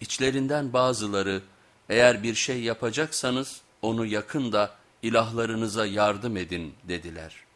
İçlerinden bazıları eğer bir şey yapacaksanız onu yakın da ilahlarınıza yardım edin dediler.